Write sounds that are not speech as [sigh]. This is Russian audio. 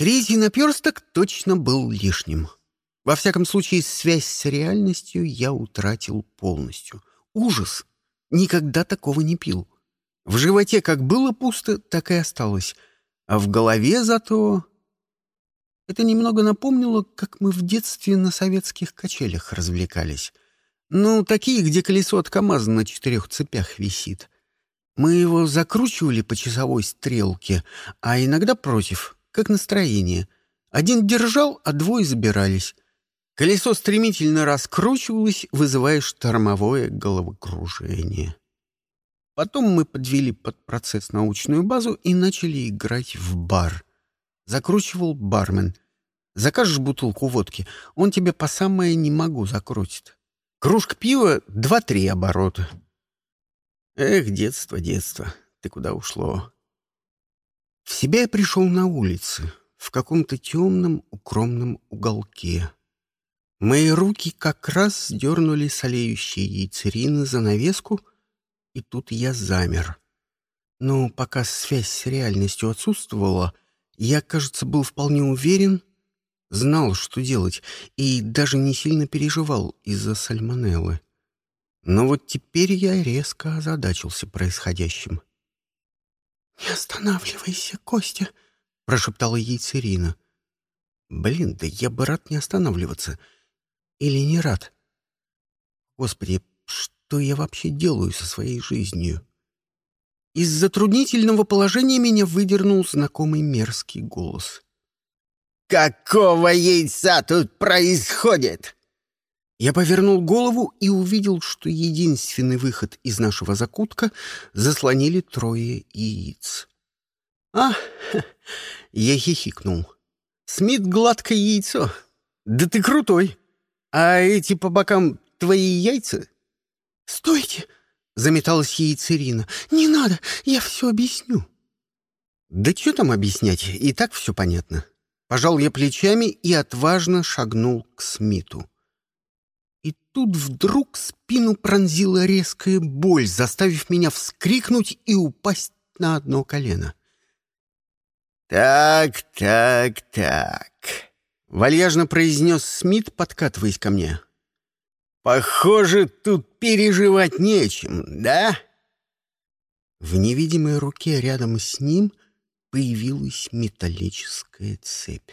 Третий наперсток точно был лишним. Во всяком случае, связь с реальностью я утратил полностью. Ужас! Никогда такого не пил. В животе как было пусто, так и осталось. А в голове зато... Это немного напомнило, как мы в детстве на советских качелях развлекались. Ну, такие, где колесо от КамАЗа на четырех цепях висит. Мы его закручивали по часовой стрелке, а иногда против, как настроение. Один держал, а двое забирались. Колесо стремительно раскручивалось, вызывая штормовое головокружение. Потом мы подвели под процесс научную базу и начали играть в бар. Закручивал бармен. Закажешь бутылку водки, он тебе по самое не могу закрутит. Кружка пива — два-три оборота. Эх, детство, детство, ты куда ушло? Себя я пришел на улице, в каком-то темном укромном уголке. Мои руки как раз дернули солеющие яйцерины занавеску, и тут я замер. Но пока связь с реальностью отсутствовала, я, кажется, был вполне уверен, знал, что делать, и даже не сильно переживал из-за сальмонеллы. Но вот теперь я резко озадачился происходящим. «Не останавливайся, Костя!» — прошептала ей Цирина. «Блин, да я бы рад не останавливаться. Или не рад? Господи, что я вообще делаю со своей жизнью?» Из затруднительного положения меня выдернул знакомый мерзкий голос. «Какого яйца тут происходит?» Я повернул голову и увидел, что единственный выход из нашего закутка заслонили трое яиц. «А!» [laughs] — я хихикнул. «Смит гладкое яйцо. Да ты крутой! А эти по бокам твои яйца?» «Стойте!» — заметалась яйцерина. «Не надо, я все объясню». «Да что там объяснять? И так все понятно». Пожал я плечами и отважно шагнул к Смиту. И тут вдруг спину пронзила резкая боль, заставив меня вскрикнуть и упасть на одно колено. «Так, так, так», — вальяжно произнес Смит, подкатываясь ко мне. «Похоже, тут переживать нечем, да?» В невидимой руке рядом с ним появилась металлическая цепь.